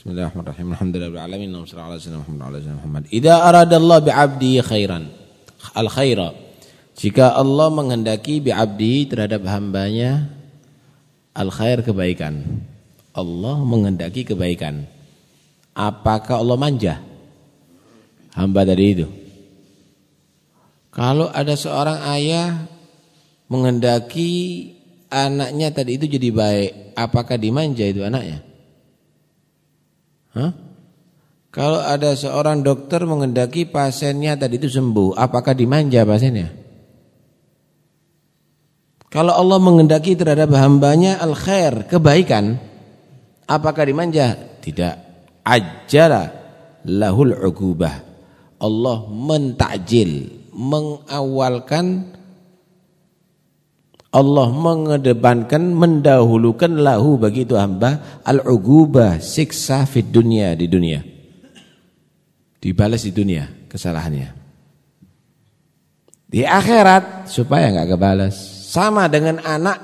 Bismillahirrahmanirrahim. Alhamdulillahirabbil alamin. Wassalatu ala sayyidina Muhammad wa ala sayyidina Muhammad. Idza aradallahu bi'abdi khairan. Al khaira. Jika Allah menghendaki bi'abdi terhadap hambanya al khair kebaikan. Allah menghendaki kebaikan. Apakah Allah manja? Hamba tadi itu. Kalau ada seorang ayah menghendaki anaknya tadi itu jadi baik, apakah dimanja itu anaknya? Hah? Kalau ada seorang dokter menghendaki pasiennya tadi itu sembuh, apakah dimanja pasiennya? Kalau Allah menghendaki terhadap hambanya al-khair, kebaikan, apakah dimanja? Tidak. Ajjala lahul uqubah. Allah mentakjil, mengawalkan Allah mengedepankan mendahulukan lahu bagi itu hamba al-ugubah siksa fid dunia di dunia. Dibalas di dunia kesalahannya. Di akhirat supaya enggak kebalas. Sama dengan anak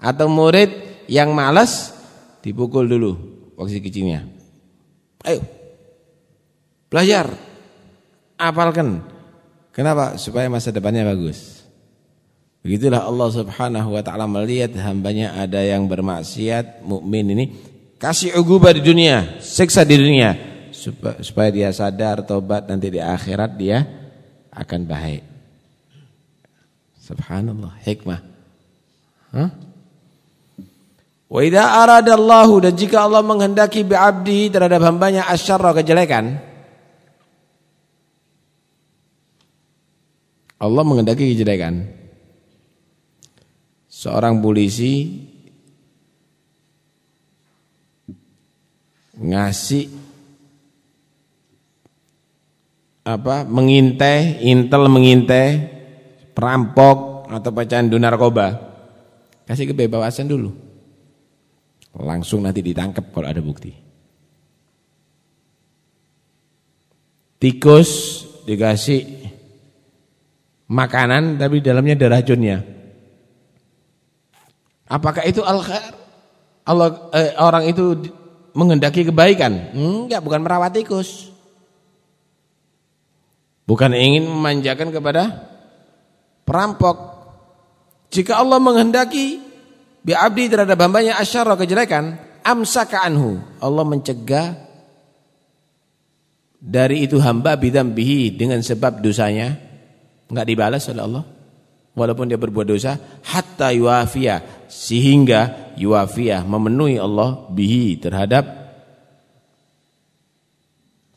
atau murid yang malas dipukul dulu waktu kecilnya. Ayo. Belajar. Apalkan. Kenapa? Supaya masa depannya bagus. Begitulah Allah Subhanahu wa taala melihat hambanya ada yang bermaksiat, mukmin ini kasih ugubah di dunia, siksa di dunia supaya dia sadar tobat nanti di akhirat dia akan baik. Subhanallah, hikmah. Hah? Wa idza aradallahu dan jika Allah menghendaki bi abdi terhadap hambanya asyarra kejelekan Allah menghendaki kejelekan seorang polisi ngasih apa mengintai, intel mengintai perampok atau pecandu narkoba. Kasih kebebasan dulu. Langsung nanti ditangkap kalau ada bukti. Tikus dikasih makanan tapi dalamnya ada racunnya. Apakah itu al-khair? Allah eh, orang itu menghendaki kebaikan? Enggak, bukan merawat tikus. Bukan ingin memanjakan kepada perampok. Jika Allah menghendaki bi abdi terhadap hambanya asyara kejelekan, amsaka anhu. Allah mencegah dari itu hamba bidambihi dengan sebab dosanya enggak dibalas oleh Allah walaupun dia berbuat dosa hatta yuafiyah sehingga yuafiyah memenuhi Allah bihi terhadap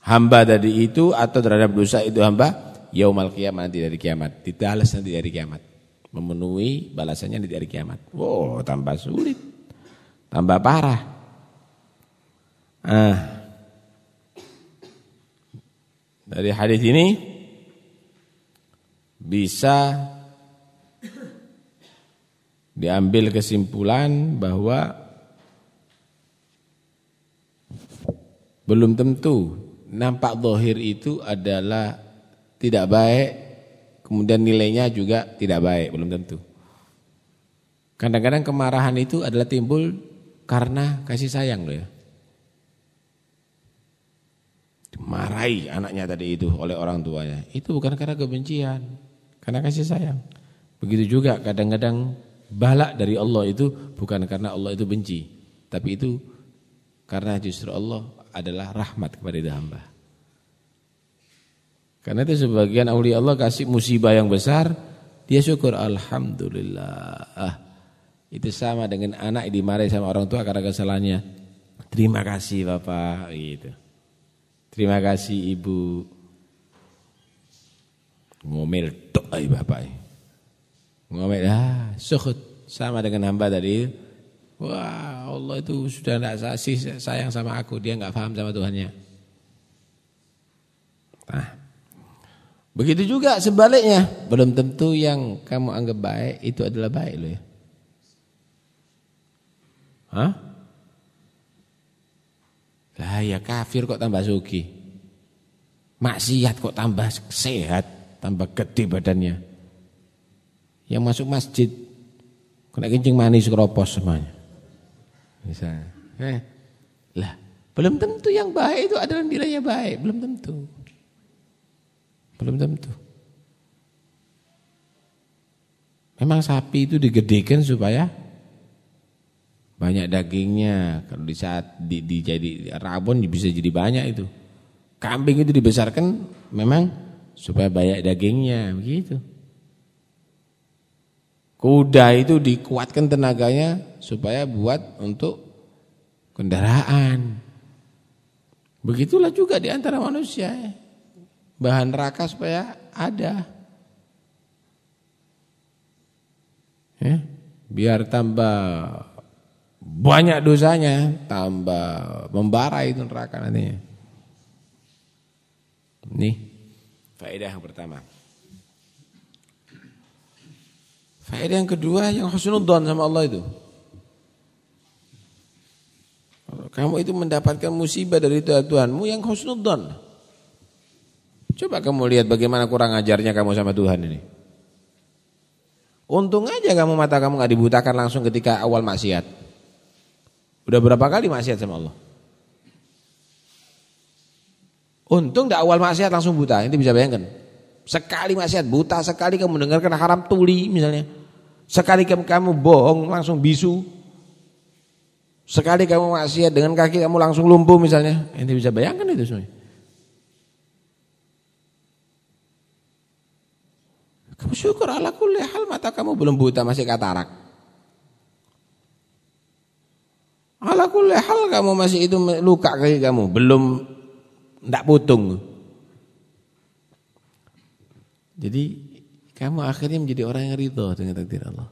hamba tadi itu atau terhadap dosa itu hamba yaumal kiamat nanti dari kiamat dibalas nanti dari kiamat. Memenuhi balasannya nanti dari kiamat. Wow tambah sulit tambah parah. Ah. Dari hadis ini bisa diambil kesimpulan bahwa belum tentu nampak dohir itu adalah tidak baik, kemudian nilainya juga tidak baik, belum tentu. Kadang-kadang kemarahan itu adalah timbul karena kasih sayang loh ya. Dimarahi anaknya tadi itu oleh orang tuanya. Itu bukan karena kebencian, karena kasih sayang. Begitu juga kadang-kadang balak dari Allah itu bukan karena Allah itu benci, tapi itu karena justru Allah adalah rahmat kepada hamba. Karena itu sebagian aulia Allah kasih musibah yang besar, dia syukur alhamdulillah. Ah, itu sama dengan anak dimarahi sama orang tua karena kesalahannya. Terima kasih Bapak gitu. Terima kasih Ibu. Ngomel tok ai Bapak. Ngomel, ah, suhud sama dengan hamba tadi. Wah, Allah itu sudah tidak sayang sama aku, dia nggak paham sama Tuhannya. Nah, begitu juga sebaliknya, belum tentu yang kamu anggap baik itu adalah baik loh ya. Hah? Lah ya kafir kok tambah suki. Maksiat kok tambah sehat, tambah gede badannya yang masuk masjid kena kencing manis keropos semuanya. Misalnya. Eh, lah, Belum tentu yang baik itu adalah nilainya baik, belum tentu. Belum tentu. Memang sapi itu digedekan supaya banyak dagingnya. Kalau di saat di, di jadi rabon bisa jadi banyak itu. Kambing itu dibesarkan memang supaya banyak dagingnya, begitu. Kuda itu dikuatkan tenaganya supaya buat untuk kendaraan. Begitulah juga di antara manusia. Bahan raka supaya ada. Ya, biar tambah banyak dosanya, tambah membara itu neraka nantinya. Ini faedah yang pertama. Faedah yang kedua yang husnudzon sama Allah itu. Kamu itu mendapatkan musibah dari Tuhanmu yang husnudzon. Coba kamu lihat bagaimana kurang ajarnya kamu sama Tuhan ini. Untung aja kamu mata kamu nggak dibutakan langsung ketika awal maksiat. Udah berapa kali maksiat sama Allah? Untung di awal maksiat langsung buta, ini bisa bayangkan. Sekali maksiat buta, sekali kamu mendengarkan haram tuli misalnya. Sekali kamu, bohong langsung bisu. Sekali kamu maksiat dengan kaki kamu langsung lumpuh misalnya. Ini bisa bayangkan itu semua. Kamu syukur ala kulli hal mata kamu belum buta masih katarak. Ala kulli hal kamu masih itu luka kaki kamu belum tidak putung. Jadi kamu akhirnya menjadi orang yang ridho dengan takdir Allah.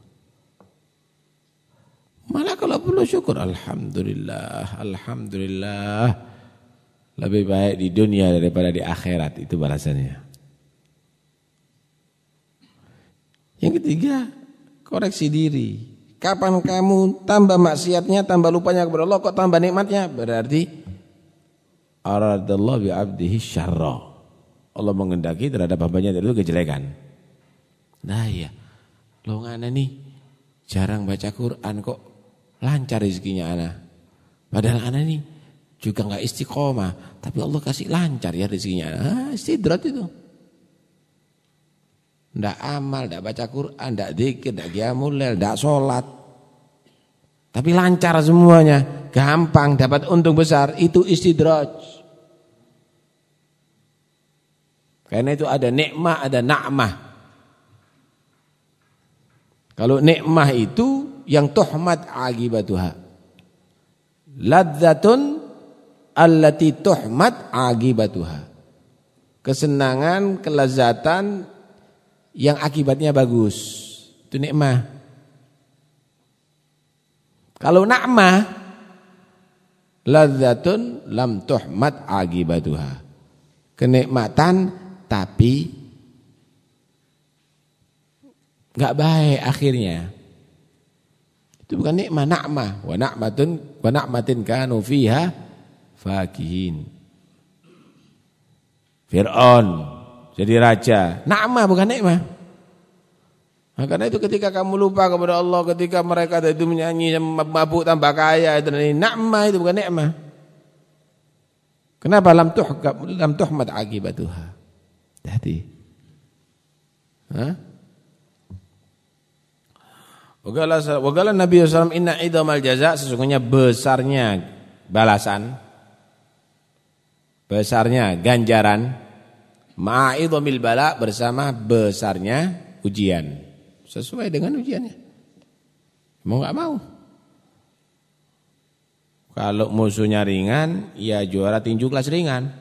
Malah kalau perlu syukur Alhamdulillah Alhamdulillah Lebih baik di dunia daripada di akhirat Itu balasannya Yang ketiga Koreksi diri Kapan kamu tambah maksiatnya Tambah lupanya kepada Allah Kok tambah nikmatnya Berarti aradallahu bi 'abdihi. Allah mengendaki terhadap hambanya itu kejelekan. Nah iya. Lo ngana nih jarang baca Quran kok lancar rezekinya ana. Padahal ana nih juga enggak istiqomah, tapi Allah kasih lancar ya rezekinya ana. Ah, itu. Ndak amal, ndak baca Quran, ndak zikir, ndak qiyamul lail, ndak salat. Tapi lancar semuanya, gampang dapat untung besar, itu istidraj. Karena itu ada nikmah, ada na'mah. Kalau nikmah itu yang tuhmat agibatuha. Ladzatun allati tuhmat agibatuha. Kesenangan, kelezatan yang akibatnya bagus. Itu nikmah. Kalau na'mah ladzatun lam tuhmat agibatuha. Kenikmatan tapi nggak baik akhirnya. Itu bukan nikmah, nakmah. Wa na'matun wa na'matin kanu fiha fakihin. Fir'aun jadi raja. Nakmah bukan nikmah. Nah, karena itu ketika kamu lupa kepada Allah, ketika mereka itu menyanyi mabuk tambah kaya itu ini nakmah itu bukan nikmah. Kenapa lam tuh lam tuhmad akibatuha? Hati. Hah? Wagala Nabi SAW inna idamal jaza sesungguhnya besarnya balasan besarnya ganjaran. Ma'idhamil bala bersama besarnya ujian. Sesuai dengan ujiannya. Mau nggak mau. Kalau musuhnya ringan ya juara tinju kelas ringan.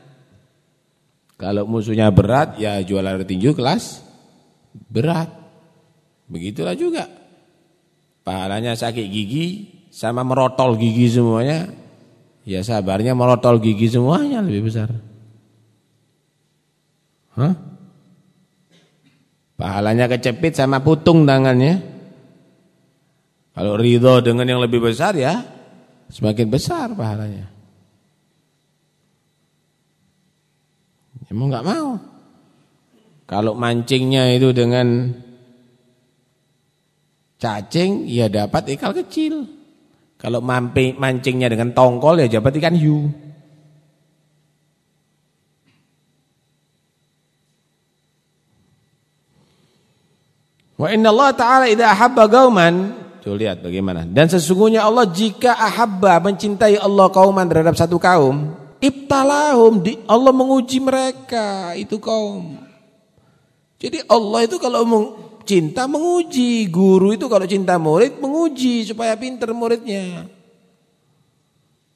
Kalau musuhnya berat ya jualan tinju kelas berat. Begitulah juga. Pahalanya sakit gigi sama merotol gigi semuanya. Ya sabarnya merotol gigi semuanya lebih besar. Hah? Pahalanya kecepit sama putung tangannya. Kalau ridho dengan yang lebih besar ya semakin besar pahalanya. Emang nggak mau. Kalau mancingnya itu dengan Cacing ya dapat ikal kecil. Kalau mampi mancingnya dengan tongkol ya dapat ikan hiu. Wa inna Allah ta'ala idha ahabba gauman Tuh lihat bagaimana Dan sesungguhnya Allah jika ahabba Mencintai Allah kauman terhadap satu kaum Ibtalahum Allah menguji mereka Itu kaum Jadi Allah itu kalau cinta menguji. Guru itu kalau cinta murid menguji supaya pinter muridnya.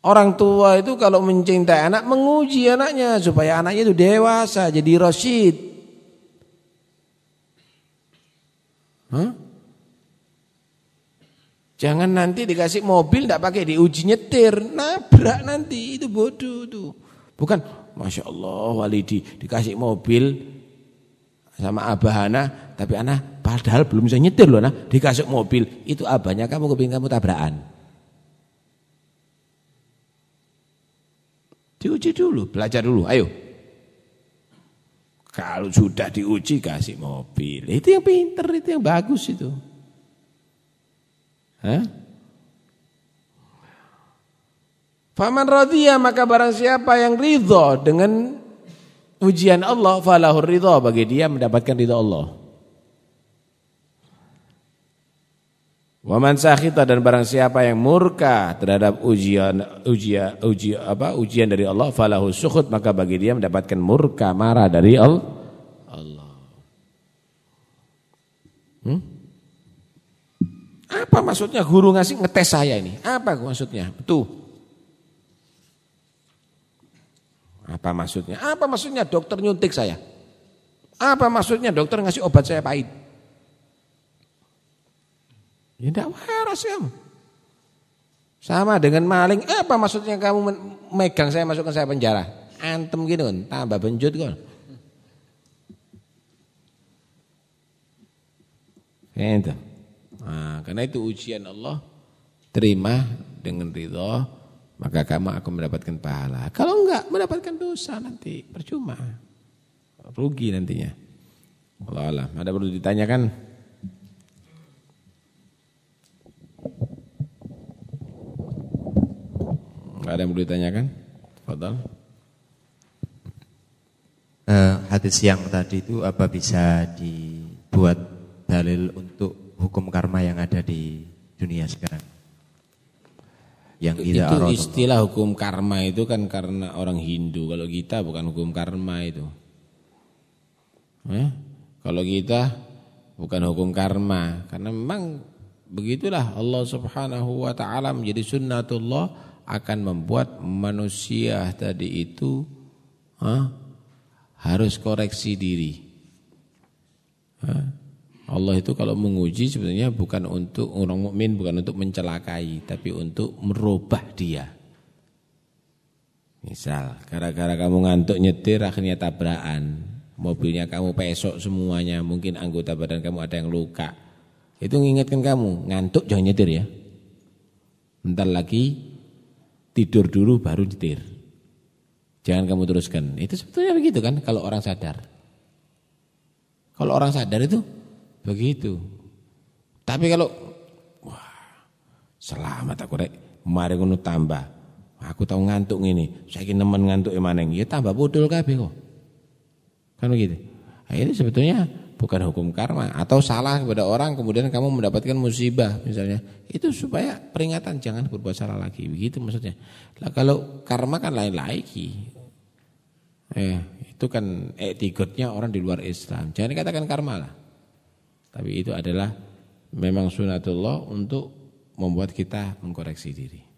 Orang tua itu kalau mencintai anak menguji anaknya supaya anaknya itu dewasa jadi rasyid. Hah? Jangan nanti dikasih mobil tidak pakai diuji nyetir, nabrak nanti itu bodoh tuh. Bukan, masya Allah walidi dikasih mobil sama abahana, tapi anak padahal belum bisa nyetir loh, nah dikasih mobil itu abahnya kamu kepingin kamu tabrakan. Diuji dulu, belajar dulu, ayo. Kalau sudah diuji kasih mobil, itu yang pinter, itu yang bagus itu. Hah? Faman radhiya maka barang siapa yang ridho dengan ujian Allah falahur ridho bagi dia mendapatkan ridho Allah. Waman sakhita dan barang siapa yang murka terhadap ujian ujian ujian apa ujian dari Allah falahu sukhut maka bagi dia mendapatkan murka marah dari Allah. Hmm? Apa maksudnya guru ngasih ngetes saya ini? Apa maksudnya? Tuh. Apa maksudnya? Apa maksudnya dokter nyuntik saya? Apa maksudnya dokter ngasih obat saya pahit? Ya tidak waras kamu. Sama dengan maling, apa maksudnya kamu megang saya masukkan saya penjara? Antem gitu kan, tambah benjut kan. Nah, karena itu ujian Allah terima dengan ridho maka kamu akan mendapatkan pahala. Kalau enggak mendapatkan dosa nanti percuma. Rugi nantinya. Allah Allah. Ada perlu ditanyakan? Ada yang perlu ditanyakan? Fadal. Uh, hadis yang tadi itu apa bisa dibuat dalil untuk hukum karma yang ada di dunia sekarang? Yang itu istilah hukum karma itu kan karena orang Hindu. Kalau kita bukan hukum karma itu. Eh? Kalau kita bukan hukum karma. Karena memang begitulah Allah subhanahu wa ta'ala menjadi sunnatullah akan membuat manusia tadi itu huh, harus koreksi diri. Huh? Allah itu kalau menguji sebenarnya bukan untuk orang mukmin, bukan untuk mencelakai, tapi untuk merubah dia. Misal, gara-gara kamu ngantuk nyetir akhirnya tabrakan, mobilnya kamu pesok semuanya, mungkin anggota badan kamu ada yang luka. Itu mengingatkan kamu, ngantuk jangan nyetir ya. Bentar lagi tidur dulu baru nyetir. Jangan kamu teruskan. Itu sebetulnya begitu kan kalau orang sadar. Kalau orang sadar itu begitu. Tapi kalau wah, selamat aku rek, mari ngono tambah. Aku tahu ngantuk saya ingin nemen ngantuk emaneng, ya tambah bodol kabeh kok. Kan begitu. Ini sebetulnya bukan hukum karma. Atau salah kepada orang kemudian kamu mendapatkan musibah misalnya. Itu supaya peringatan jangan berbuat salah lagi. Begitu maksudnya. Lah kalau karma kan lain lagi eh itu kan etikotnya orang di luar Islam. Jangan dikatakan karma lah. Tapi itu adalah memang sunatullah untuk membuat kita mengkoreksi diri